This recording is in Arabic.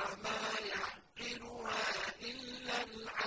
وما يعقلها إلا العالم